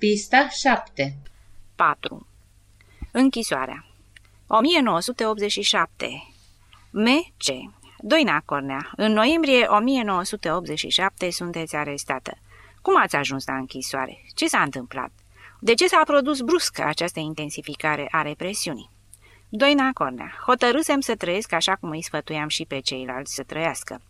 Pista 7 4. Închisoarea 1987 M.C. Doina Cornea, în noiembrie 1987 sunteți arestată. Cum ați ajuns la închisoare? Ce s-a întâmplat? De ce s-a produs brusc această intensificare a represiunii? Doina Cornea, hotărâsem să trăiesc așa cum îi sfătuiam și pe ceilalți să trăiască.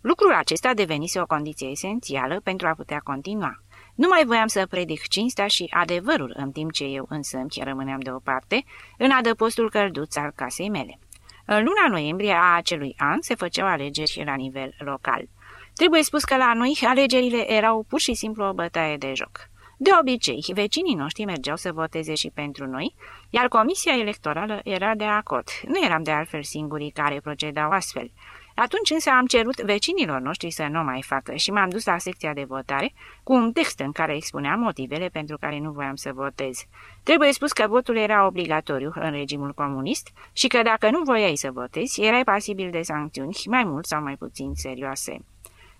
Lucrul acesta devenise o condiție esențială pentru a putea continua. Nu mai voiam să predic cinstea și adevărul în timp ce eu însă îmi rămâneam deoparte în adăpostul călduț al casei mele. În luna noiembrie a acelui an se făceau alegeri la nivel local. Trebuie spus că la noi alegerile erau pur și simplu o bătaie de joc. De obicei, vecinii noștri mergeau să voteze și pentru noi, iar comisia electorală era de acord. Nu eram de altfel singurii care procedau astfel. Atunci însă am cerut vecinilor noștri să nu mai facă și m-am dus la secția de votare cu un text în care expuneam motivele pentru care nu voiam să votez. Trebuie spus că votul era obligatoriu în regimul comunist și că dacă nu voiai să votezi, erai pasibil de sancțiuni mai mult sau mai puțin serioase.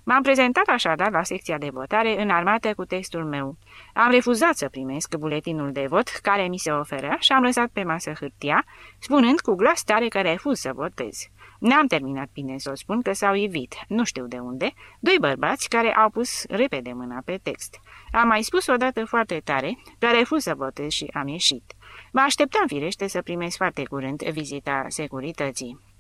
M-am prezentat așadar la secția de votare în armată cu textul meu. Am refuzat să primesc buletinul de vot care mi se oferea și am lăsat pe masă hârtia, spunând cu glas tare că refuz să votez. N-am terminat bine să o spun că s-au ivit, nu știu de unde, doi bărbați care au pus repede mâna pe text. Am mai spus odată foarte tare că refuz să votez și am ieșit. Mă așteptam firește să primesc foarte curând vizita securității.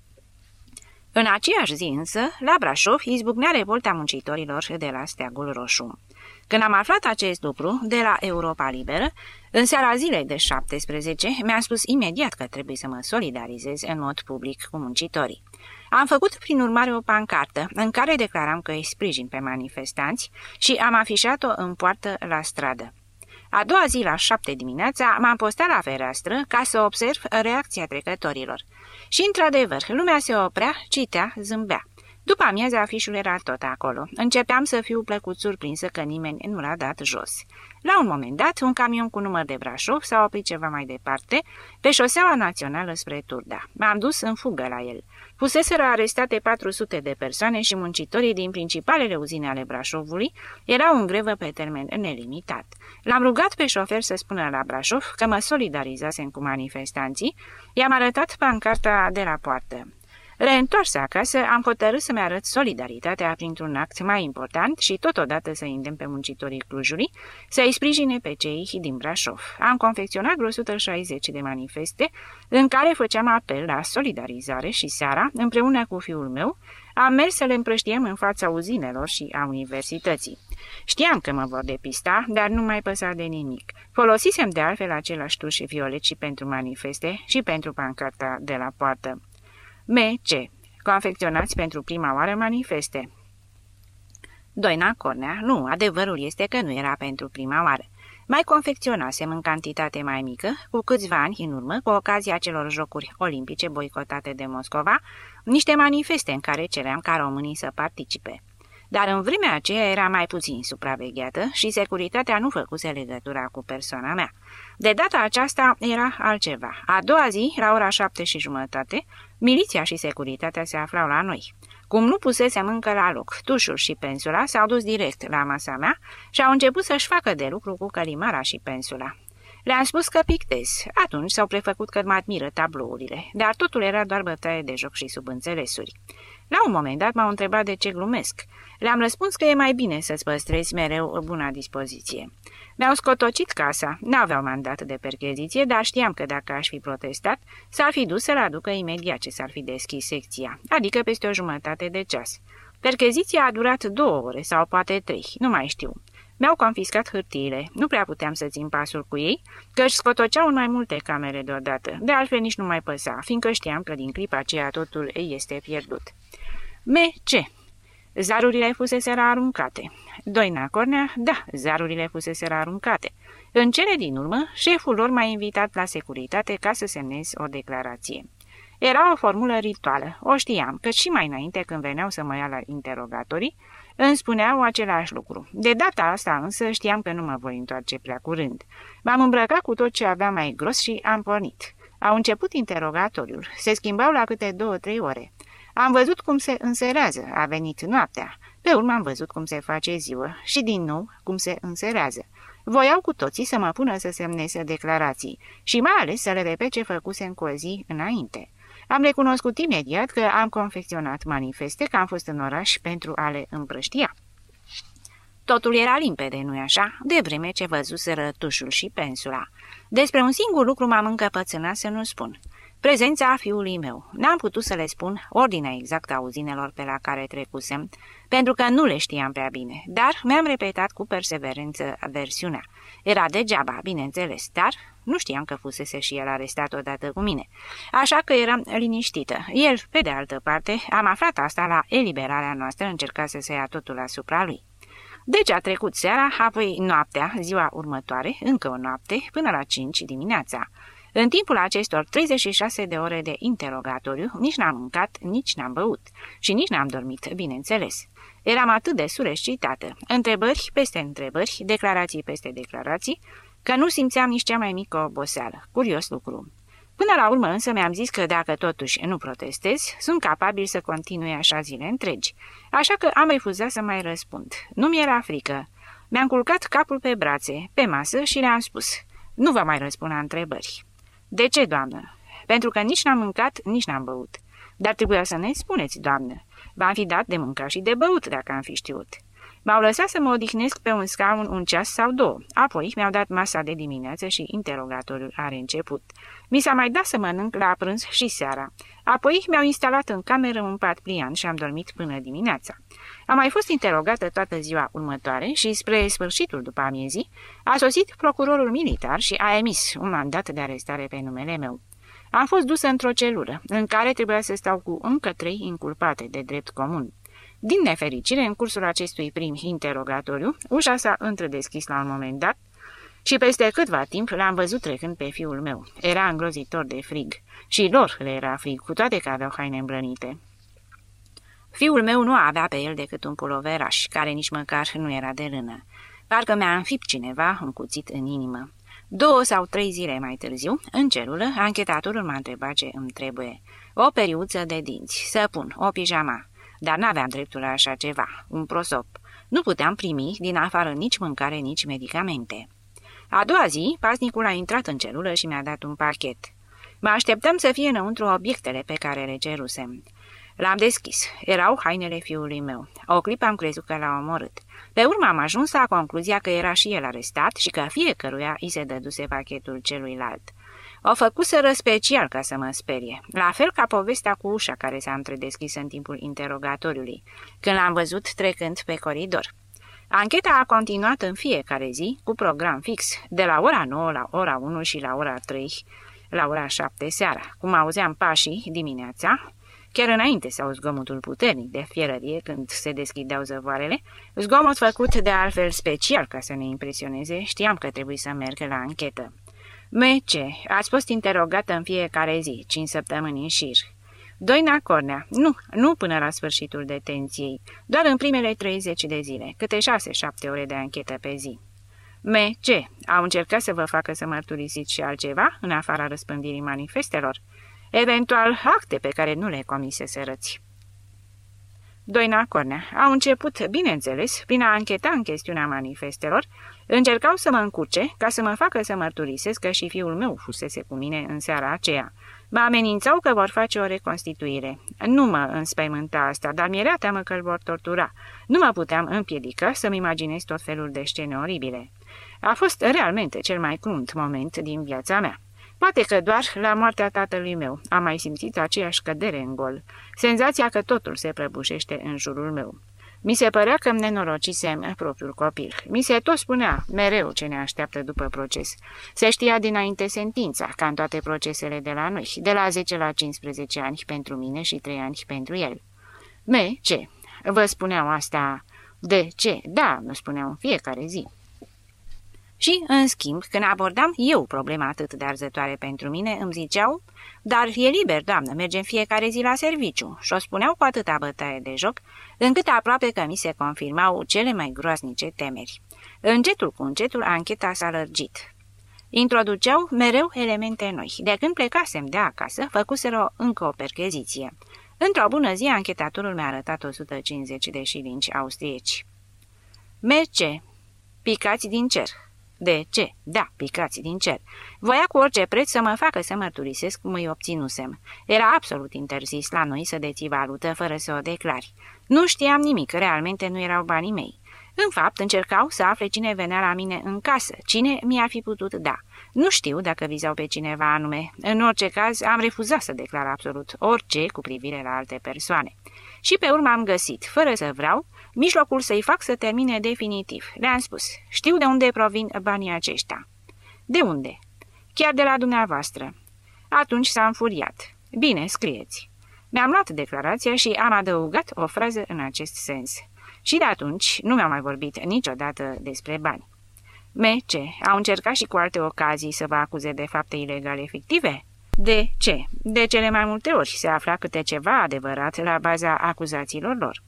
În aceeași zi însă, la Brașov izbucnea revolta muncitorilor de la Steagul Roșu. Când am aflat acest lucru de la Europa Liberă, în seara zilei de 17, mi-a spus imediat că trebuie să mă solidarizez în mod public cu muncitorii. Am făcut prin urmare o pancartă în care declaram că îi sprijin pe manifestanți și am afișat-o în poartă la stradă. A doua zi, la șapte dimineața, m-am postat la fereastră ca să observ reacția trecătorilor. Și, într-adevăr, lumea se oprea, citea, zâmbea. După amiază, afișul era tot acolo. Începeam să fiu plăcut surprinsă că nimeni nu l-a dat jos. La un moment dat, un camion cu număr de Brașov s-a oprit ceva mai departe, pe șoseaua națională spre Turda. M-am dus în fugă la el. Fuseseră arestate 400 de persoane și muncitorii din principalele uzine ale Brașovului erau în grevă pe termen nelimitat. L-am rugat pe șofer să spună la Brașov că mă solidarizasem cu manifestanții, i-am arătat pancarta de la poartă. Reîntoarsă acasă, am hotărât să-mi arăt solidaritatea printr-un act mai important și totodată să îndemn pe muncitorii Clujului să-i sprijine pe cei din Brașov. Am confecționat vreo 160 de manifeste în care făceam apel la solidarizare și seara, împreună cu fiul meu, am mers să le împrăștiem în fața uzinelor și a universității. Știam că mă vor depista, dar nu mai păsa de nimic. Folosisem de altfel același tuș violet și pentru manifeste și pentru pancarta de la poartă. M.C. Confecționați pentru prima oară manifeste. Doina Cornea, nu, adevărul este că nu era pentru prima oară. Mai confecționasem în cantitate mai mică, cu câțiva ani în urmă, cu ocazia celor jocuri olimpice boicotate de Moscova, niște manifeste în care ceream ca românii să participe. Dar în vremea aceea era mai puțin supravegheată și securitatea nu făcuse legătura cu persoana mea. De data aceasta era altceva. A doua zi, la ora șapte și jumătate, miliția și securitatea se aflau la noi. Cum nu pusesem încă la loc tușul și pensula, s-au dus direct la masa mea și au început să-și facă de lucru cu călimara și pensula. Le-am spus că pictez. Atunci s-au prefăcut că mă admiră tablourile, dar totul era doar bătaie de joc și subînțelesuri. La un moment dat m-au întrebat de ce glumesc. Le-am răspuns că e mai bine să-ți păstrezi mereu buna dispoziție. Mi-au scotocit casa, n-aveau mandat de percheziție, dar știam că dacă aș fi protestat, s-ar fi dus să-l aducă imediat ce s-ar fi deschis secția, adică peste o jumătate de ceas. Percheziția a durat două ore sau poate trei, nu mai știu. Mi-au confiscat hârtiile, nu prea puteam să țin pasul cu ei, că își scotoceau în mai multe camere deodată, de altfel nici nu mai păsa, fiindcă știam că din clipa aceea totul ei este pierdut. M.C. Zarurile fuseseră aruncate. Doina Cornea, da, zarurile fuseseră aruncate. În cele din urmă, șeful lor m-a invitat la securitate ca să semnez o declarație. Era o formulă rituală, o știam, că și mai înainte când veneau să mă ia la interogatorii, îmi spuneau același lucru. De data asta însă știam că nu mă voi întoarce prea curând. M-am îmbrăcat cu tot ce avea mai gros și am pornit. Au început interogatoriul. Se schimbau la câte două-trei ore. Am văzut cum se înserează, a venit noaptea. Pe urmă am văzut cum se face ziua și din nou cum se înserează. Voiau cu toții să mă pună să semnez declarații și mai ales să le repet ce făcusem cu o zi înainte. Am recunoscut imediat că am confecționat manifeste, că am fost în oraș pentru a le împrăștia. Totul era limpede, nu-i așa? De vreme ce văzuseră tușul și pensula. Despre un singur lucru m-am încăpățânat să nu spun. Prezența fiului meu. N-am putut să le spun ordinea exactă a uzinelor pe la care trecusem, pentru că nu le știam prea bine, dar mi-am repetat cu perseverență versiunea. Era degeaba, bineînțeles, dar nu știam că fusese și el arestat odată cu mine. Așa că eram liniștită. El, pe de altă parte, am aflat asta la eliberarea noastră, încerca să se ia totul asupra lui. Deci a trecut seara, apoi noaptea, ziua următoare, încă o noapte, până la 5 dimineața. În timpul acestor 36 de ore de interogatoriu, nici n-am mâncat, nici n-am băut și nici n-am dormit, bineînțeles. Eram atât de sureșcitată. Întrebări peste întrebări, declarații peste declarații, că nu simțeam nici cea mai mică oboseală. Curios lucru. Până la urmă însă mi-am zis că dacă totuși nu protestez, sunt capabil să continui așa zile întregi. Așa că am refuzat să mai răspund. Nu mi era frică. Mi-am culcat capul pe brațe, pe masă și le-am spus. Nu vă mai răspund la întrebări. De ce, doamnă? Pentru că nici n-am mâncat, nici n-am băut. Dar trebuia să ne spuneți, doamnă. V-am fi dat de mâncat și de băut, dacă am fi știut. M-au lăsat să mă odihnesc pe un scaun un ceas sau două. Apoi mi-au dat masa de dimineață și interogatoriul are început. Mi s-a mai dat să mănânc la prânz și seara. Apoi mi-au instalat în cameră un pat plian și am dormit până dimineața. Am mai fost interogată toată ziua următoare și, spre sfârșitul după amiezii, a sosit procurorul militar și a emis un mandat de arestare pe numele meu. Am fost dusă într-o celulă, în care trebuia să stau cu încă trei inculpate de drept comun. Din nefericire, în cursul acestui prim interogatoriu, ușa s-a întredeschis la un moment dat și peste câtva timp l-am văzut trecând pe fiul meu. Era îngrozitor de frig și lor le era frig, cu toate că aveau haine îmbrănite. Fiul meu nu avea pe el decât un puloveraș, care nici măcar nu era de rână. Parcă mi-a înfipt cineva un cuțit în inimă. Două sau trei zile mai târziu, în celulă, anchetatorul m-a întrebat ce îmi trebuie. O periuță de dinți, să pun, o pijama. Dar n-aveam dreptul la așa ceva, un prosop. Nu puteam primi din afară nici mâncare, nici medicamente. A doua zi, pasnicul a intrat în celulă și mi-a dat un pachet. Mă așteptăm să fie înăuntru obiectele pe care le cerusem. L-am deschis. Erau hainele fiului meu. O clipă am crezut că l-a omorât. Pe urmă am ajuns la concluzia că era și el arestat și că fiecăruia îi se dăduse pachetul celuilalt. O făcuseră special ca să mă sperie, la fel ca povestea cu ușa care s-a întredeschis în timpul interogatoriului, când l-am văzut trecând pe coridor. Ancheta a continuat în fiecare zi, cu program fix, de la ora 9 la ora 1 și la ora 3, la ora 7 seara, cum auzeam pașii dimineața, Chiar înainte sau zgomotul puternic de fierărie când se deschideau zăvoarele, zgomot făcut de altfel special ca să ne impresioneze, știam că trebuie să merg la anchetă. Mece, ați fost interogată în fiecare zi, cinci săptămâni în șir. Doina Cornea, nu, nu până la sfârșitul detenției, doar în primele 30 de zile, câte 6-7 ore de anchetă pe zi. Me, ce? Au încercat să vă facă să mărturisiți și altceva, în afara răspândirii manifestelor? eventual acte pe care nu le comise să răți. Doina Cornea au început, bineînțeles, prin a încheta în chestiunea manifestelor, încercau să mă încurce ca să mă facă să mărturisesc că și fiul meu fusese cu mine în seara aceea. Mă amenințau că vor face o reconstituire. Nu mă înspăimânta asta, dar mi-era teamă că îl vor tortura. Nu mă puteam împiedica să-mi imaginez tot felul de scene oribile. A fost realmente cel mai crunt moment din viața mea. Poate că doar la moartea tatălui meu am mai simțit aceeași cădere în gol, senzația că totul se prăbușește în jurul meu. Mi se părea că îmi nenorocisem propriul copil. Mi se tot spunea mereu ce ne așteaptă după proces. Se știa dinainte sentința, ca în toate procesele de la noi, de la 10 la 15 ani pentru mine și 3 ani pentru el. Me, ce? Vă spuneau asta? De ce? Da, nu spuneau în fiecare zi. Și, în schimb, când abordam eu problema atât de arzătoare pentru mine, îmi ziceau, dar e liber, doamnă, mergem fiecare zi la serviciu. Și o spuneau cu atâta bătaie de joc, încât aproape că mi se confirmau cele mai groaznice temeri. Încetul cu încetul, ancheta s-a lărgit. Introduceau mereu elemente noi. De când plecasem de acasă, făcuseră încă o percheziție. Într-o bună zi, anchetatorul mi-a arătat 150 de șilinci austrieci. Merce, picați din cer, De ce? Da, picați din cer. Voia cu orice preț să mă facă să mărturisesc cum îi obținusem. Era absolut interzis la noi să deții valută fără să o declari. Nu știam nimic, realmente nu erau banii mei. În fapt, încercau să afle cine venea la mine în casă, cine mi-ar fi putut da. Nu știu dacă vizau pe cineva anume. În orice caz, am refuzat să declar absolut orice cu privire la alte persoane. Și pe urmă am găsit, fără să vreau, mijlocul să-i fac să termine definitiv. Le-am spus, știu de unde provin banii aceștia. De unde? Chiar de la dumneavoastră. Atunci s-a înfuriat. Bine, scrieți. Mi-am luat declarația și am adăugat o frază în acest sens. Și de atunci nu mi-au mai vorbit niciodată despre bani. M.C. Au încercat și cu alte ocazii să vă acuze de fapte ilegale fictive? De ce? De cele mai multe ori se afla câte ceva adevărat la baza acuzațiilor lor.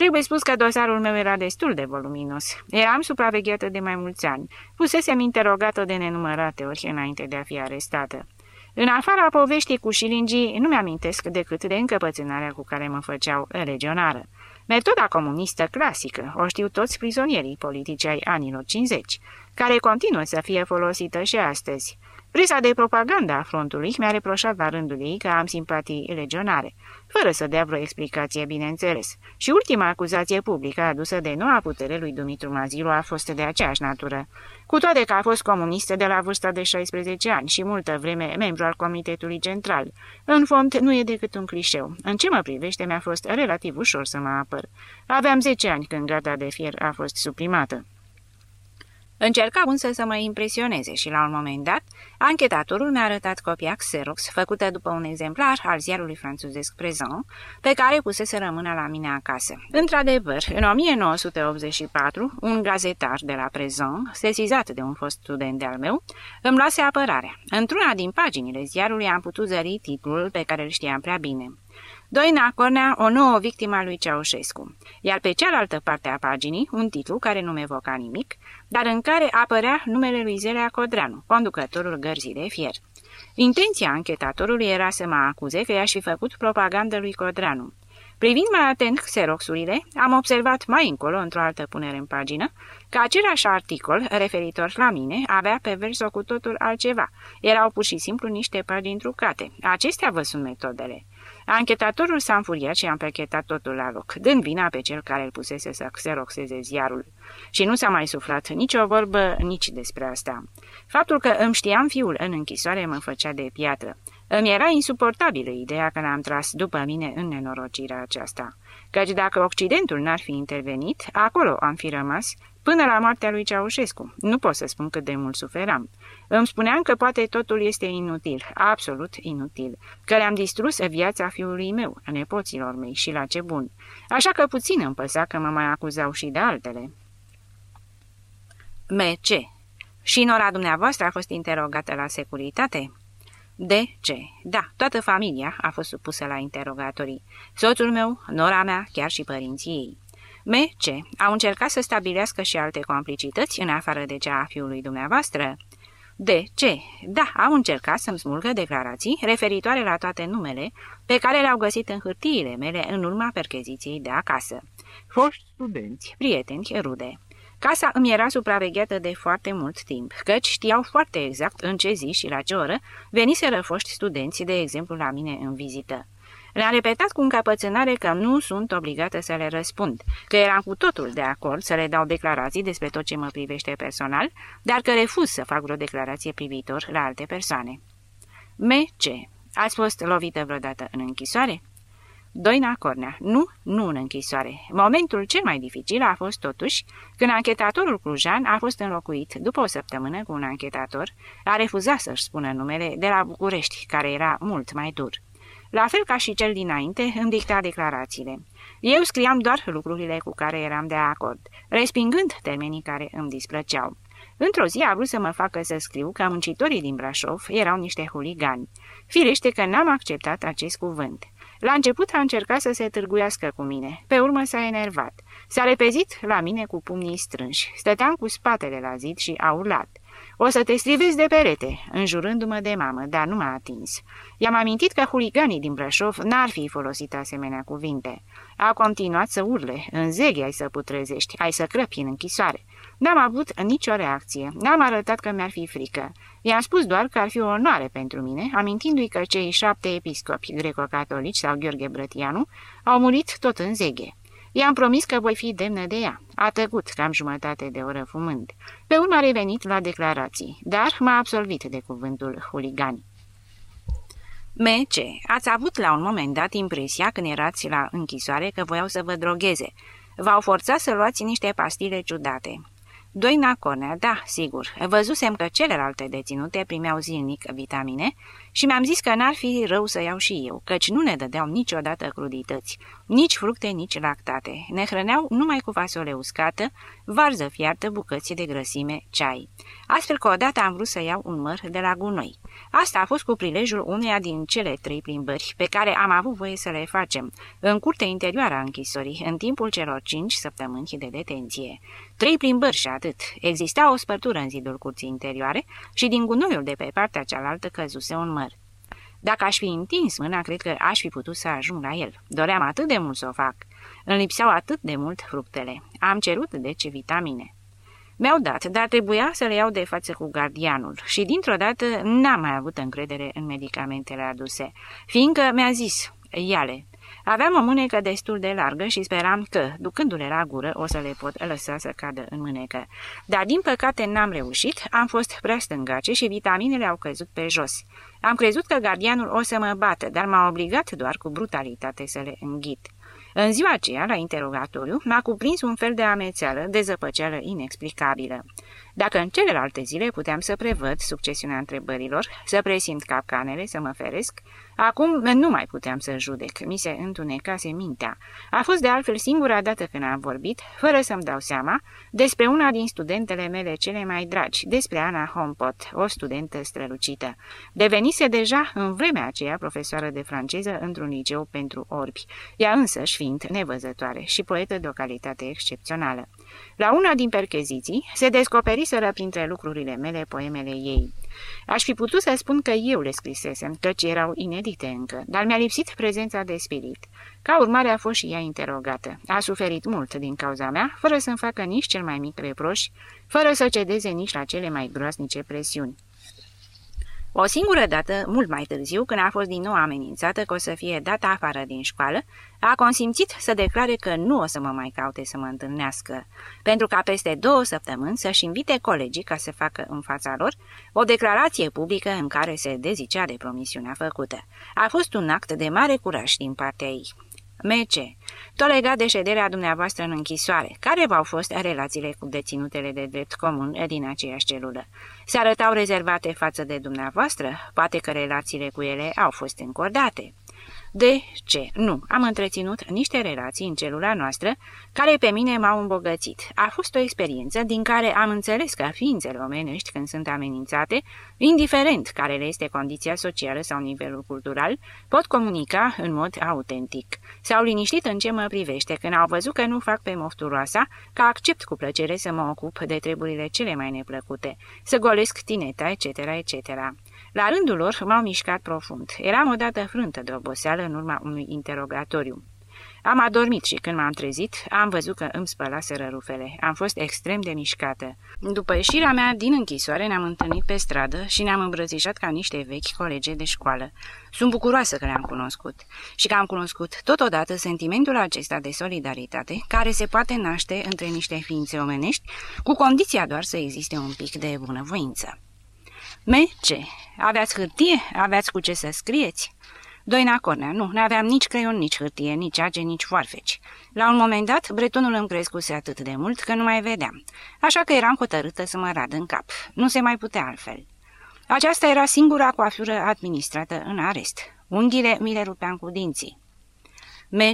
Trebuie spus că dosarul meu era destul de voluminos. Eram supravegheată de mai mulți ani. Pusesem interogată de nenumărate ori înainte de a fi arestată. În afara poveștii cu șilingii, nu mi-amintesc decât de încăpățânarea cu care mă făceau legionară. Metoda comunistă clasică, o știu toți prizonierii politici ai anilor 50, care continuă să fie folosită și astăzi. Presa de propaganda a frontului mi-a reproșat la rândul ei că am simpatii legionare, fără să dea vreo explicație, bineînțeles. Și ultima acuzație publică adusă de noua putere lui Dumitru Mazilu a fost de aceeași natură. Cu toate că a fost comunistă de la vârsta de 16 ani și multă vreme membru al Comitetului Central, în fond nu e decât un clișeu. În ce mă privește, mi-a fost relativ ușor să mă apăr. Aveam 10 ani când grada de fier a fost suprimată. Încerca însă să mă impresioneze și, la un moment dat, anchetatorul mi-a arătat copia Xerox, făcută după un exemplar al ziarului franțuzesc Prezent, pe care pusese rămână la mine acasă. Într-adevăr, în 1984, un gazetar de la Prezent, sesizat de un fost student de-al meu, îmi luase apărarea. Într-una din paginile ziarului am putut zări titlul pe care îl știam prea bine. Doina Cornea, o nouă victimă a lui Ceaușescu, iar pe cealaltă parte a paginii, un titlu care nu evoca nimic, dar în care apărea numele lui Zelea Codreanu, conducătorul gărzii de fier. Intenția închetatorului era să mă acuze că i-aș fi făcut propagandă lui Codreanu. Privind mai atent xeroxurile, am observat mai încolo, într-o altă punere în pagină, că același articol, referitor la mine, avea pe verso cu totul altceva. Erau pur și simplu niște pagini trucate. Acestea vă sunt metodele. Anchetatorul s-a înfuriat și a împechetat totul la loc, dând vina pe cel care îl pusese să xeroxeze ziarul. Și nu s-a mai suflat nicio vorbă nici despre asta. Faptul că îmi știam fiul în închisoare mă făcea de piatră. Îmi era insuportabilă ideea că l-am tras după mine în nenorocirea aceasta. Căci dacă Occidentul n-ar fi intervenit, acolo am fi rămas până la moartea lui Ceaușescu. Nu pot să spun cât de mult suferam. Îmi spuneam că poate totul este inutil, absolut inutil, că le-am distrus viața fiului meu, a nepoților mei și la ce bun. Așa că puțin îmi păsa că mă mai acuzau și de altele. M.C. Și nora dumneavoastră a fost interogată la securitate? De ce? Da, toată familia a fost supusă la interogatorii. Soțul meu, nora mea, chiar și părinții ei. M.C. Au încercat să stabilească și alte complicități în afară de cea a fiului dumneavoastră? De ce? Da, au încercat să-mi smulgă declarații referitoare la toate numele pe care le-au găsit în hârtiile mele în urma percheziției de acasă. Foști studenți, prieteni, rude. Casa îmi era supravegheată de foarte mult timp, căci știau foarte exact în ce zi și la ce oră veniseră foști studenți, de exemplu, la mine în vizită. Le-am repetat cu încăpățânare că nu sunt obligată să le răspund, că eram cu totul de acord să le dau declarații despre tot ce mă privește personal, dar că refuz să fac vreo declarație privitor la alte persoane. M.C. Ați fost lovită vreodată în închisoare? Doina Cornea. Nu, nu în închisoare. Momentul cel mai dificil a fost totuși când anchetatorul Clujan a fost înlocuit după o săptămână cu un anchetator, a refuzat să-și spună numele de la București, care era mult mai dur. La fel ca și cel dinainte, îmi dicta declarațiile. Eu scriam doar lucrurile cu care eram de acord, respingând termenii care îmi displăceau. Într-o zi a vrut să mă facă să scriu că muncitorii din Brașov erau niște huligani. Firește că n-am acceptat acest cuvânt. La început a încercat să se târguiască cu mine, pe urmă s-a enervat. S-a repezit la mine cu pumnii strânși. Stăteam cu spatele la zid și a urlat. O să te strivezi de perete, înjurându-mă de mamă, dar nu m-a atins. I-am amintit că huliganii din Brașov n-ar fi folosit asemenea cuvinte. A continuat să urle, în zeghi ai să putrezești, ai să crăpi în închisoare. N-am avut nicio reacție, n-am arătat că mi-ar fi frică. I-am spus doar că ar fi o onoare pentru mine, amintindu-i că cei șapte episcopi greco-catolici sau Gheorghe Brătianu au murit tot în zeghe. I-am promis că voi fi demnă de ea. A tăcut cam jumătate de oră fumând. Pe urmă a revenit la declarații, dar m-a absolvit de cuvântul huligani. M.C. Ați avut la un moment dat impresia când erați la închisoare că voiau să vă drogheze. V-au forțat să luați niște pastile ciudate. Doina Cornea, da, sigur. Văzusem că celelalte deținute primeau zilnic vitamine și mi-am zis că n-ar fi rău să iau și eu, căci nu ne dădeau niciodată crudități, nici fructe, nici lactate. Ne hrăneau numai cu fasole uscată, varză fiartă, bucăți de grăsime, ceai. Astfel că odată am vrut să iau un măr de la gunoi. Asta a fost cu prilejul uneia din cele trei plimbări pe care am avut voie să le facem, în curte interioară a închisorii, în timpul celor cinci săptămâni de detenție. Trei plimbări și atât. Exista o spărtură în zidul curții interioare și din gunoiul de pe partea cealaltă căzuse un măr. Dacă aș fi întins mâna, cred că aș fi putut să ajung la el. Doream atât de mult să o fac. Îmi lipseau atât de mult fructele. Am cerut, deci, vitamine. Mi-au dat, dar trebuia să le iau de față cu gardianul și dintr-o dată n-am mai avut încredere în medicamentele aduse, fiindcă mi-a zis, iale, Aveam o mânecă destul de largă și speram că, ducându-le la gură, o să le pot lăsa să cadă în mânecă. Dar, din păcate, n-am reușit, am fost prea stângace și vitaminele au căzut pe jos. Am crezut că gardianul o să mă bată, dar m-a obligat doar cu brutalitate să le înghit. În ziua aceea, la interogatoriu, m-a cuprins un fel de amețeală, de zăpăceală inexplicabilă. Dacă în celelalte zile puteam să prevăd succesiunea întrebărilor, să presimt capcanele, să mă feresc, acum nu mai puteam să judec, mi se întunecase mintea. A fost de altfel singura dată când am vorbit, fără să-mi dau seama, despre una din studentele mele cele mai dragi, despre Ana Hompot, o studentă strălucită. Devenise deja în vremea aceea profesoară de franceză într-un liceu pentru orbi, ea însăși fiind nevăzătoare și poetă de o calitate excepțională. La una din percheziții se descoperiseră printre lucrurile mele poemele ei. Aș fi putut să spun că eu le scrisesem, căci erau inedite încă, dar mi-a lipsit prezența de spirit. Ca urmare a fost și ea interogată. A suferit mult din cauza mea, fără să-mi facă nici cel mai mic reproș, fără să cedeze nici la cele mai groasnice presiuni. O singură dată, mult mai târziu, când a fost din nou amenințată că o să fie dată afară din școală, a consimțit să declare că nu o să mă mai caute să mă întâlnească, pentru ca peste două săptămâni să-și invite colegii ca să facă în fața lor o declarație publică în care se dezicea de promisiunea făcută. A fost un act de mare curaj din partea ei. M.C. Tot legat de șederea dumneavoastră în închisoare, care v-au fost relațiile cu deținutele de drept comun din aceeași celulă? Se arătau rezervate față de dumneavoastră? Poate că relațiile cu ele au fost încordate. De ce? Nu, am întreținut niște relații în celula noastră care pe mine m-au îmbogățit. A fost o experiență din care am înțeles că ființele omenești când sunt amenințate, indiferent care le este condiția socială sau nivelul cultural, pot comunica în mod autentic. S-au liniștit în ce mă privește când au văzut că nu fac pe mofturoasa, că accept cu plăcere să mă ocup de treburile cele mai neplăcute, să golesc tineta, etc., etc. La rândul lor m-au mișcat profund. Eram odată frântă de oboseală în urma unui interogatoriu. Am adormit și când m-am trezit, am văzut că îmi spălaseră rufele. Am fost extrem de mișcată. După ieșirea mea din închisoare, ne-am întâlnit pe stradă și ne-am îmbrățișat ca niște vechi colege de școală. Sunt bucuroasă că le-am cunoscut și că am cunoscut totodată sentimentul acesta de solidaritate care se poate naște între niște ființe omenești, cu condiția doar să existe un pic de bunăvoință. Ce? Aveați hârtie? Aveați cu ce să scrieți? Doina Cornea, nu, nu aveam nici creion, nici hârtie, nici age, nici foarfeci. La un moment dat, bretonul îmi crescuse atât de mult că nu mai vedeam, așa că eram hotărâtă să mă rad în cap. Nu se mai putea altfel. Aceasta era singura coafură administrată în arest. Unghiile mi le rupeam cu dinții.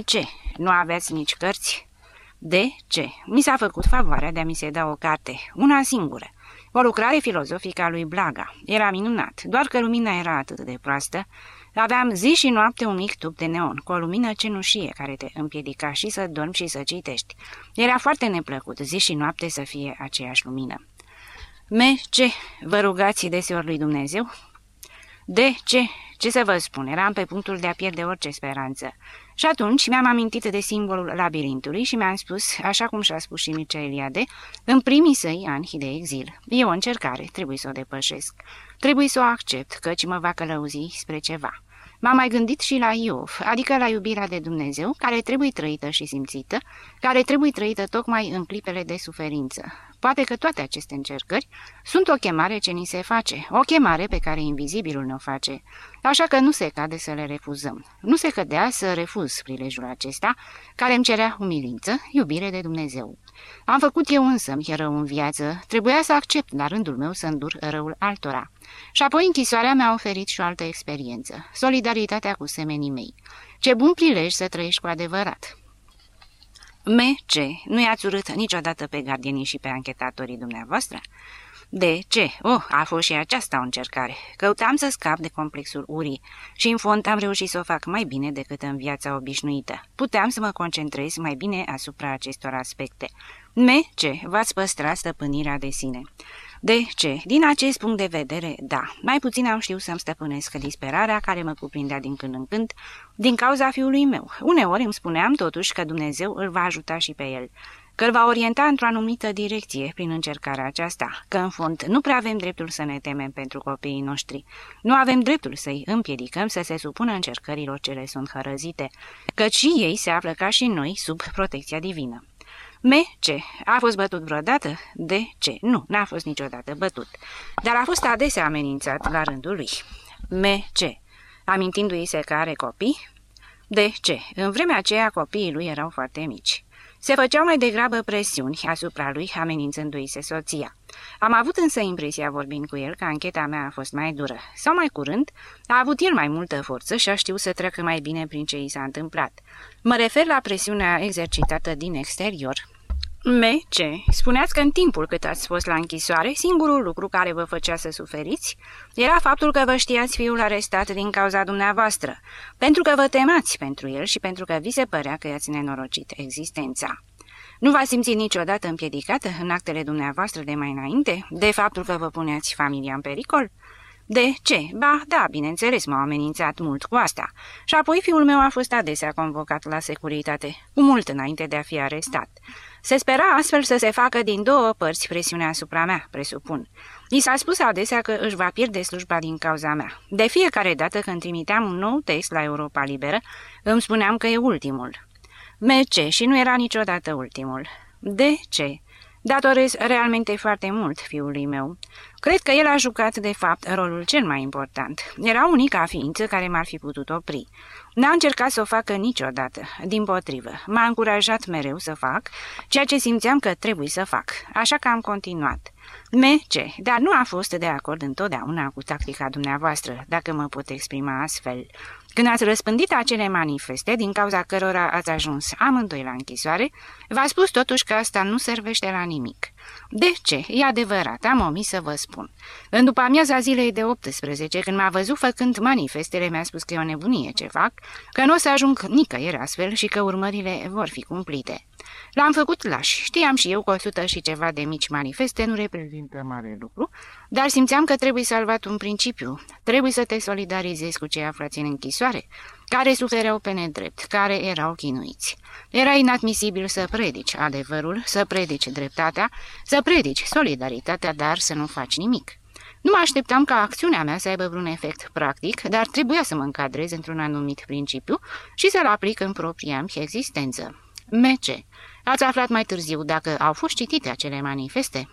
ce? nu aveți nici cărți? De ce? Mi s-a făcut favoarea de a mi se da o carte, una singură. O lucrare filozofică a lui Blaga. Era minunat, doar că lumina era atât de proastă. Aveam zi și noapte un mic tub de neon, cu o lumină cenușie care te împiedica și să dormi și să citești. Era foarte neplăcut zi și noapte să fie aceeași lumină. Me, ce? Vă rugați deseori lui Dumnezeu? De ce? ce să vă spun, eram pe punctul de a pierde orice speranță. Și atunci mi-am amintit de simbolul labirintului și mi-am spus, așa cum și-a spus și Mircea Eliade, în primii săi ani de exil. E o încercare, trebuie să o depășesc. Trebuie să o accept, căci mă va călăuzi spre ceva. M-am mai gândit și la Iov, adică la iubirea de Dumnezeu, care trebuie trăită și simțită, care trebuie trăită tocmai în clipele de suferință. Poate că toate aceste încercări sunt o chemare ce ni se face, o chemare pe care invizibilul ne-o face, așa că nu se cade să le refuzăm. Nu se cădea să refuz prilejul acesta, care îmi cerea umilință, iubire de Dumnezeu. Am făcut eu însă mi rău în viață, trebuia să accept la rândul meu să îndur răul altora. Și apoi închisoarea mi-a oferit și o altă experiență, solidaritatea cu semenii mei. Ce bun prilej să trăiești cu adevărat. Ce? nu i-ați urât niciodată pe gardienii și pe anchetatorii dumneavoastră? De ce? Oh, a fost și aceasta o încercare. Căutam să scap de complexul urii și în fond am reușit să o fac mai bine decât în viața obișnuită. Puteam să mă concentrez mai bine asupra acestor aspecte. Me, ce? V-ați păstrat stăpânirea de sine. De ce? Din acest punct de vedere, da. Mai puțin am știut să-mi stăpânesc disperarea care mă cuprindea din când în când, din cauza fiului meu. Uneori îmi spuneam totuși că Dumnezeu îl va ajuta și pe el că îl va orienta într-o anumită direcție prin încercarea aceasta, că în fond nu prea avem dreptul să ne temem pentru copiii noștri. Nu avem dreptul să-i împiedicăm să se supună încercărilor ce le sunt hărăzite, căci și ei se află ca și noi sub protecția divină. Me, ce? A fost bătut vreodată? De ce? Nu, n-a fost niciodată bătut, dar a fost adesea amenințat la rândul lui. Me, ce? Amintindu-i se că are copii? De ce? În vremea aceea copiii lui erau foarte mici. Se făceau mai degrabă presiuni asupra lui, amenințându-i se soția. Am avut însă impresia, vorbind cu el, că ancheta mea a fost mai dură. Sau mai curând, a avut el mai multă forță și a știut să treacă mai bine prin ce i s-a întâmplat. Mă refer la presiunea exercitată din exterior, Me, ce? Spuneați că în timpul cât ați fost la închisoare, singurul lucru care vă făcea să suferiți era faptul că vă știați fiul arestat din cauza dumneavoastră, pentru că vă temați pentru el și pentru că vi se părea că i-ați nenorocit existența. Nu v-ați simțit niciodată împiedicată în actele dumneavoastră de mai înainte, de faptul că vă puneați familia în pericol? De ce? Ba, da, bineînțeles, m-au amenințat mult cu asta. Și apoi fiul meu a fost adesea convocat la securitate, cu mult înainte de a fi arestat. Se spera astfel să se facă din două părți presiunea asupra mea, presupun. I s-a spus adesea că își va pierde slujba din cauza mea. De fiecare dată când trimiteam un nou text la Europa Liberă, îmi spuneam că e ultimul. Merce și nu era niciodată ultimul. De ce? Datorez realmente foarte mult fiului meu. Cred că el a jucat, de fapt, rolul cel mai important. Era unica ființă care m-ar fi putut opri. N-a încercat să o facă niciodată, din potrivă. M-a încurajat mereu să fac ceea ce simțeam că trebuie să fac, așa că am continuat. Merge, dar nu a fost de acord întotdeauna cu tactica dumneavoastră, dacă mă pot exprima astfel. Când ați răspândit acele manifeste, din cauza cărora ați ajuns amândoi la închisoare, v-a spus totuși că asta nu servește la nimic. De ce? E adevărat, am omis să vă spun. În după amiaza zilei de 18, când m-a văzut făcând manifestele, mi-a spus că e o nebunie ce fac, că nu o să ajung nicăieri astfel și că urmările vor fi cumplite. L-am făcut laș, știam și eu că o sută și ceva de mici manifeste nu reprezintă mare lucru, dar simțeam că trebuie salvat un principiu, trebuie să te solidarizezi cu cei aflați în închisoare, care sufereau pe nedrept, care erau chinuiți. Era inadmisibil să predici adevărul, să predici dreptatea, să predici solidaritatea, dar să nu faci nimic. Nu mă așteptam ca acțiunea mea să aibă vreun efect practic, dar trebuia să mă încadrez într-un anumit principiu și să-l aplic în propria mea existență. Mece. Ați aflat mai târziu dacă au fost citite acele manifeste?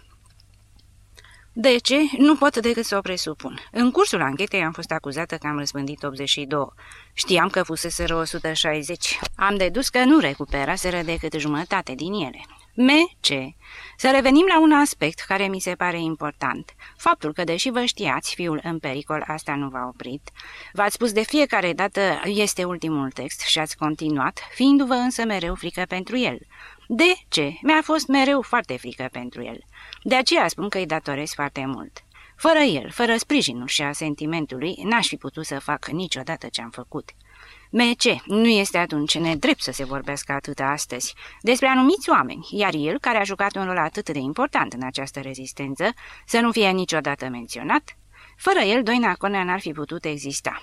De ce? Nu pot decât să o presupun. În cursul anchetei am fost acuzată că am răspândit 82. Știam că fusese 160. Am dedus că nu recuperaseră decât jumătate din ele. Me, ce? Să revenim la un aspect care mi se pare important. Faptul că, deși vă știați fiul în pericol, asta nu v-a oprit. V-ați spus de fiecare dată, este ultimul text și ați continuat, fiindu-vă însă mereu frică pentru el. De ce? Mi-a fost mereu foarte frică pentru el. De aceea spun că îi datorez foarte mult. Fără el, fără sprijinul și a sentimentului, n-aș fi putut să fac niciodată ce am făcut. Mece, nu este atunci nedrept să se vorbească atât astăzi despre anumiți oameni, iar el, care a jucat un rol atât de important în această rezistență, să nu fie niciodată menționat? Fără el, Doina Conea n-ar fi putut exista.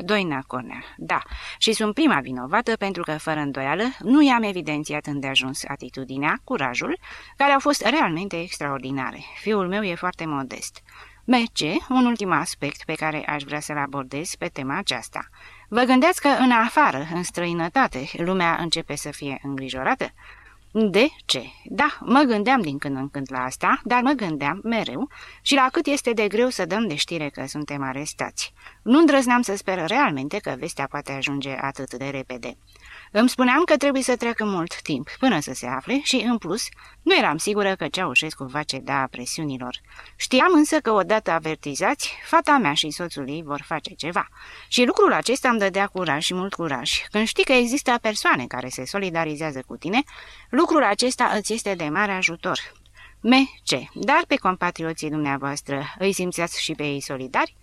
Doina Cornea, da, și sunt prima vinovată pentru că, fără îndoială, nu i-am evidențiat îndeajuns atitudinea, curajul, care au fost realmente extraordinare. Fiul meu e foarte modest. Merge, un ultim aspect pe care aș vrea să-l abordez pe tema aceasta. Vă gândeați că în afară, în străinătate, lumea începe să fie îngrijorată? De ce? Da, mă gândeam din când în când la asta, dar mă gândeam mereu și la cât este de greu să dăm de știre că suntem arestați. Nu îndrăzneam să sper realmente că vestea poate ajunge atât de repede. Îmi spuneam că trebuie să treacă mult timp până să se afle și, în plus, nu eram sigură că Ceaușescu va ceda presiunilor. Știam însă că odată avertizați, fata mea și soțul ei vor face ceva. Și lucrul acesta îmi dădea curaj și mult curaj. Când știi că există persoane care se solidarizează cu tine, lucrul acesta îți este de mare ajutor. Me, ce? Dar pe compatrioții dumneavoastră îi simțeați și pe ei solidari?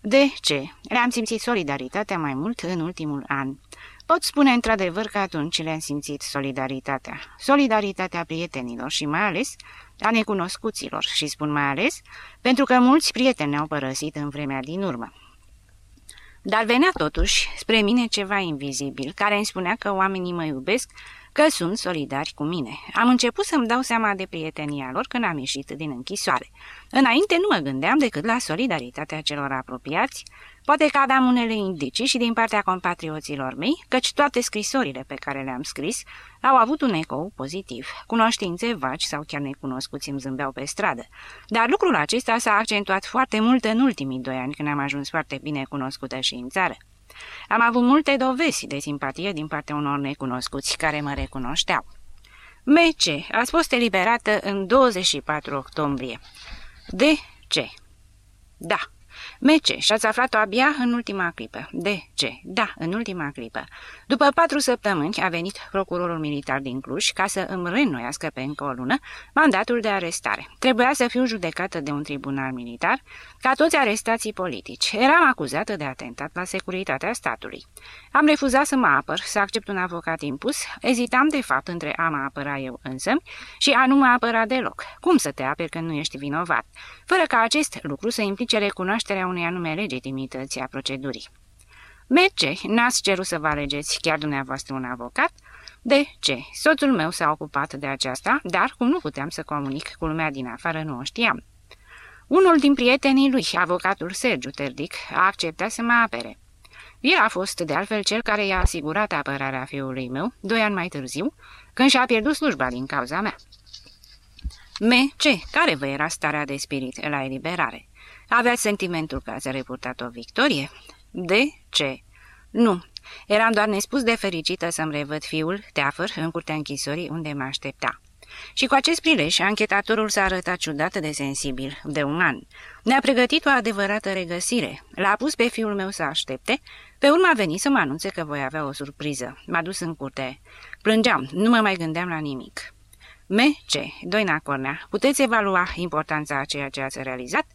De ce? Le-am simțit solidaritatea mai mult în ultimul an. Pot spune într-adevăr că atunci le-am simțit solidaritatea. Solidaritatea prietenilor și mai ales a necunoscuților și spun mai ales pentru că mulți prieteni ne-au părăsit în vremea din urmă. Dar venea totuși spre mine ceva invizibil, care îmi spunea că oamenii mă iubesc că sunt solidari cu mine. Am început să-mi dau seama de prietenia lor când am ieșit din închisoare. Înainte nu mă gândeam decât la solidaritatea celor apropiați, poate că aveam unele indicii și din partea compatrioților mei, căci toate scrisorile pe care le-am scris au avut un ecou pozitiv. Cunoștințe vaci sau chiar necunoscuți îmi zâmbeau pe stradă. Dar lucrul acesta s-a accentuat foarte mult în ultimii doi ani când am ajuns foarte bine cunoscută și în țară. Am avut multe dovezi de simpatie din partea unor necunoscuți care mă recunoșteau. Mece, ați fost eliberată în 24 octombrie. De ce? Da. Mece, și-ați aflat-o abia în ultima clipă. De ce? Da, în ultima clipă. După patru săptămâni a venit procurorul militar din Cluj ca să îmi reînnoiască pe încă o lună mandatul de arestare. Trebuia să fiu judecată de un tribunal militar ca toți arestații politici. Eram acuzată de atentat la securitatea statului. Am refuzat să mă apăr, să accept un avocat impus, ezitam de fapt între a mă apăra eu însă și a nu mă apăra deloc. Cum să te aperi când nu ești vinovat? Fără ca acest lucru să implice recunoașterea unei anume legitimități a procedurii. Merge, n-ați cerut să vă alegeți chiar dumneavoastră un avocat? De ce? Soțul meu s-a ocupat de aceasta, dar cum nu puteam să comunic cu lumea din afară, nu o știam. Unul din prietenii lui, avocatul Sergiu Terdic, a acceptat să mă apere. El a fost, de altfel, cel care i-a asigurat apărarea fiului meu, doi ani mai târziu, când și-a pierdut slujba din cauza mea. Me, ce? Care vă era starea de spirit la eliberare? Aveați sentimentul că ați reportat o victorie? De ce? Nu. Eram doar nespus de fericită să-mi revăd fiul, teafăr, în curtea închisorii unde mă aștepta. Și cu acest prilej, anchetatorul s-a arătat ciudat de sensibil, de un an. Ne-a pregătit o adevărată regăsire. L-a pus pe fiul meu să aștepte, pe urmă a venit să mă anunțe că voi avea o surpriză. M-a dus în curte. Plângeam, nu mă mai gândeam la nimic. Me, ce? Doina Cornea, puteți evalua importanța a ceea ce ați realizat?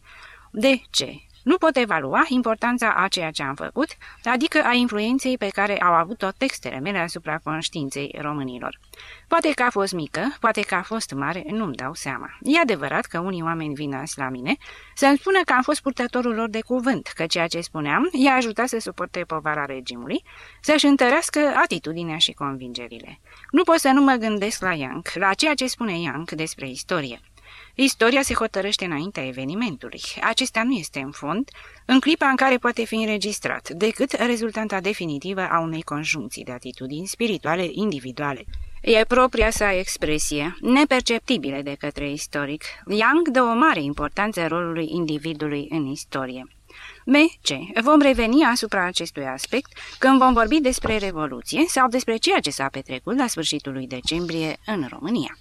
De ce? Nu pot evalua importanța a ceea ce am făcut, adică a influenței pe care au avut-o textele mele asupra conștiinței românilor. Poate că a fost mică, poate că a fost mare, nu-mi dau seama. E adevărat că unii oameni vin azi la mine să-mi spună că am fost purtătorul lor de cuvânt, că ceea ce spuneam i-a ajutat să suporte povara regimului, să-și întărească atitudinea și convingerile. Nu pot să nu mă gândesc la Young, la ceea ce spune Young despre istorie. Istoria se hotărăște înaintea evenimentului. Acesta nu este în fond, în clipa în care poate fi înregistrat, decât rezultanta definitivă a unei conjuncții de atitudini spirituale individuale. E propria sa expresie, neperceptibile de către istoric. Young dă o mare importanță rolului individului în istorie. ce? Vom reveni asupra acestui aspect când vom vorbi despre Revoluție sau despre ceea ce s-a petrecut la sfârșitul lui decembrie în România.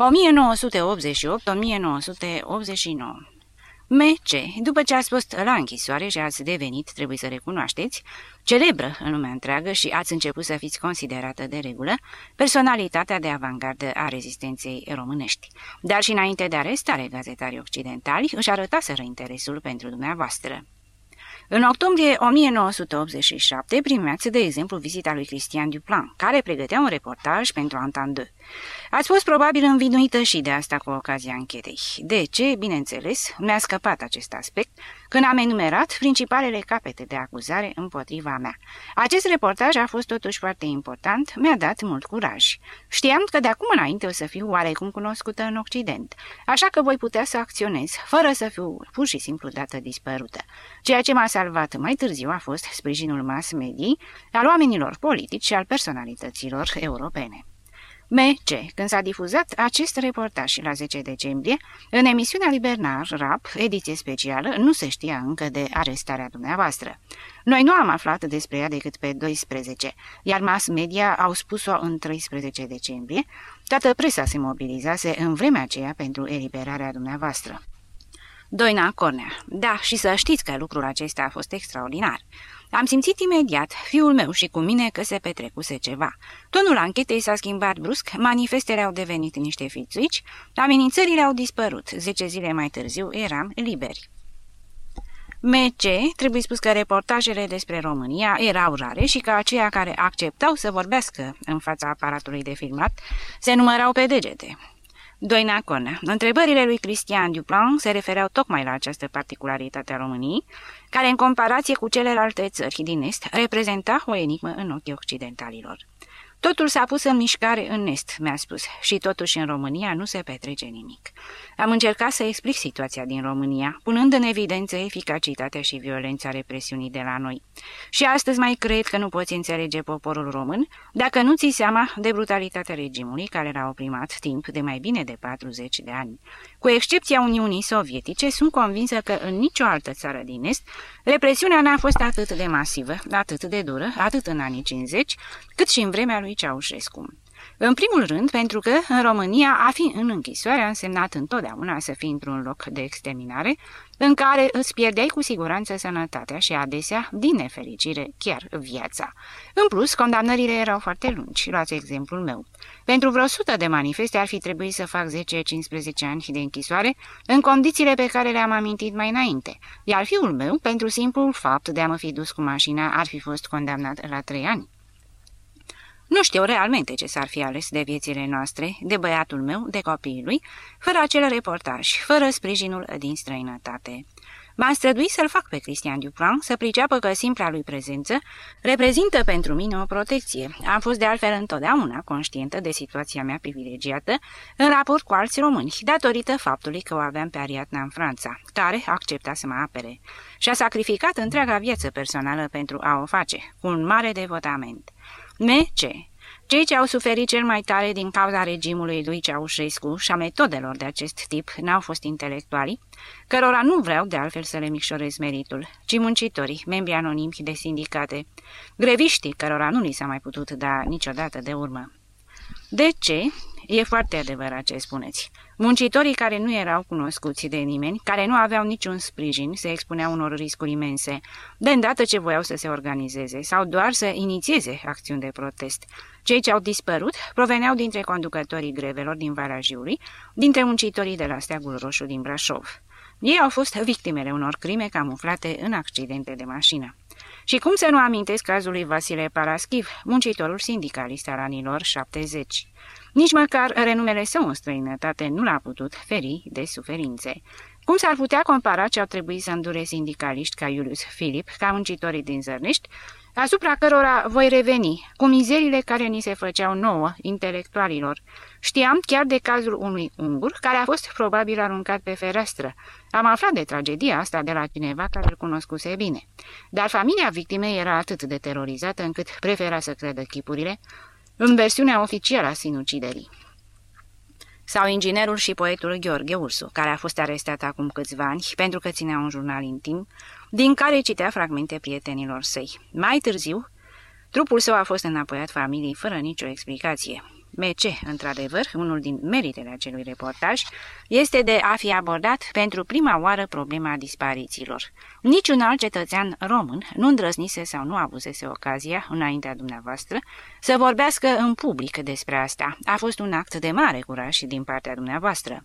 1988-1989 MC, după ce ați fost la închisoare și ați devenit, trebuie să recunoașteți, celebră în lumea întreagă și ați început să fiți considerată de regulă personalitatea de avangardă a rezistenței românești. Dar și înainte de arestare, gazetarii occidentali își arătaseră interesul pentru dumneavoastră. În octombrie 1987 primeați, de exemplu, vizita lui Cristian Duplan, care pregătea un reportaj pentru Antandă. Ați fost probabil învinuită și de asta cu ocazia anchetei. De ce, bineînțeles, mi-a scăpat acest aspect când am enumerat principalele capete de acuzare împotriva mea. Acest reportaj a fost totuși foarte important, mi-a dat mult curaj. Știam că de acum înainte o să fiu oarecum cunoscută în Occident, așa că voi putea să acționez, fără să fiu pur și simplu dată dispărută. Ceea ce m-a salvat mai târziu a fost sprijinul mass medii, al oamenilor politici și al personalităților europene. MC, când s-a difuzat acest reportaj la 10 decembrie, în emisiunea Libernar Rap, ediție specială, nu se știa încă de arestarea dumneavoastră. Noi nu am aflat despre ea decât pe 12, iar mass media au spus-o în 13 decembrie. Toată presa se mobilizase în vremea aceea pentru eliberarea dumneavoastră. Doina Cornea. Da, și să știți că lucrul acesta a fost extraordinar. Am simțit imediat, fiul meu și cu mine, că se petrecuse ceva. Tonul anchetei s-a schimbat brusc, manifestele au devenit niște fițuici, amenințările au dispărut. Zece zile mai târziu eram liberi. MC, trebuie spus că reportajele despre România erau rare și că aceia care acceptau să vorbească în fața aparatului de filmat se numărau pe degete. Doina Conea. Întrebările lui Cristian Duplan se refereau tocmai la această particularitate a României, care, în comparație cu celelalte țări din Est, reprezenta o enigmă în ochii occidentalilor. Totul s-a pus în mișcare în Est, mi-a spus, și totuși în România nu se petrece nimic. Am încercat să explic situația din România, punând în evidență eficacitatea și violența represiunii de la noi. Și astăzi mai cred că nu poți înțelege poporul român dacă nu ții seama de brutalitatea regimului care l-a oprimat timp de mai bine de 40 de ani. Cu excepția Uniunii Sovietice, sunt convinsă că în nicio altă țară din Est, represiunea n-a fost atât de masivă, atât de dură, atât în anii 50, cât și în vremea lui Ceaușescu. În primul rând, pentru că în România a fi în închisoare a însemnat întotdeauna să fii într-un loc de exterminare, în care îți pierdeai cu siguranță sănătatea și adesea, din nefericire, chiar viața. În plus, condamnările erau foarte lungi. Luați exemplul meu. Pentru vreo sută de manifeste ar fi trebuit să fac 10-15 ani de închisoare, în condițiile pe care le-am amintit mai înainte, iar fiul meu, pentru simplul fapt de a mă fi dus cu mașina, ar fi fost condamnat la 3 ani. Nu știu realmente ce s-ar fi ales de viețile noastre, de băiatul meu, de copiii lui, fără acel reportaj, fără sprijinul din străinătate. M-am străduit să-l fac pe Cristian Duplan să priceapă că simpla lui prezență reprezintă pentru mine o protecție. Am fost de altfel întotdeauna conștientă de situația mea privilegiată în raport cu alți români, datorită faptului că o aveam pe Ariadna în Franța, care accepta să mă apere și a sacrificat întreaga viață personală pentru a o face, cu un mare devotament. MC. Cei ce au suferit cel mai tare din cauza regimului lui Ceaușescu și a metodelor de acest tip n-au fost intelectuali, cărora nu vreau de altfel să le micșorez meritul, ci muncitorii, membri anonimi de sindicate, greviștii cărora nu li s-a mai putut da niciodată de urmă. De ce? E foarte adevărat ce spuneți. Muncitorii care nu erau cunoscuți de nimeni, care nu aveau niciun sprijin, se expuneau unor riscuri imense, de îndată ce voiau să se organizeze sau doar să inițieze acțiuni de protest. Cei ce au dispărut proveneau dintre conducătorii grevelor din Valea Jiului, dintre muncitorii de la Steagul Roșu din Brașov. Ei au fost victimele unor crime camuflate în accidente de mașină. Și cum să nu amintesc cazul lui Vasile Paraschiv, muncitorul sindicalist al anilor 70. Nici măcar renumele său în străinătate nu l-a putut feri de suferințe. Cum s-ar putea compara ce au trebuit să îndure sindicaliști ca Iulius Filip, ca muncitorii din Zărnești, asupra cărora voi reveni, cu mizerile care ni se făceau nouă, intelectualilor. Știam chiar de cazul unui ungur care a fost probabil aruncat pe fereastră. Am aflat de tragedia asta de la cineva care îl cunoscuse bine. Dar familia victimei era atât de terorizată încât prefera să credă chipurile, în versiunea oficială a sinuciderii. Sau inginerul și poetul Gheorghe Ursu, care a fost arestat acum câțiva ani pentru că ținea un jurnal intim, din care citea fragmente prietenilor săi. Mai târziu, trupul său a fost înapoiat familiei fără nicio explicație. MC, într-adevăr, unul din meritele acelui reportaj, este de a fi abordat pentru prima oară problema disparițiilor. Niciun alt cetățean român nu îndrăznise sau nu avusese ocazia, înaintea dumneavoastră, să vorbească în public despre asta. A fost un act de mare curaj din partea dumneavoastră.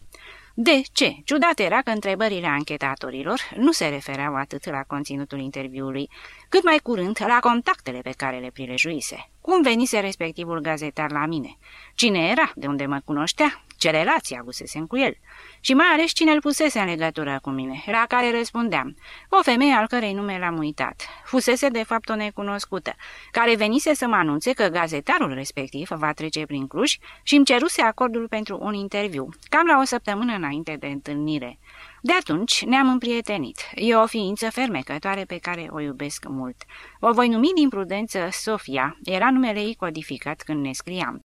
De ce? Ciudat era că întrebările anchetatorilor nu se refereau atât la conținutul interviului, cât mai curând la contactele pe care le prilejuise. Cum venise respectivul gazetar la mine? Cine era? De unde mă cunoștea? Ce relație avusesem cu el? Și mai ales cine îl pusese în legătură cu mine, la care răspundeam. O femeie al cărei nume l-am uitat. Fusese de fapt o necunoscută, care venise să mă anunțe că gazetarul respectiv va trece prin Cluj și îmi ceruse acordul pentru un interviu, cam la o săptămână înainte de întâlnire. De atunci ne-am împrietenit. E o ființă fermecătoare pe care o iubesc mult. O voi numi din prudență Sofia, era numele ei codificat când ne scriam.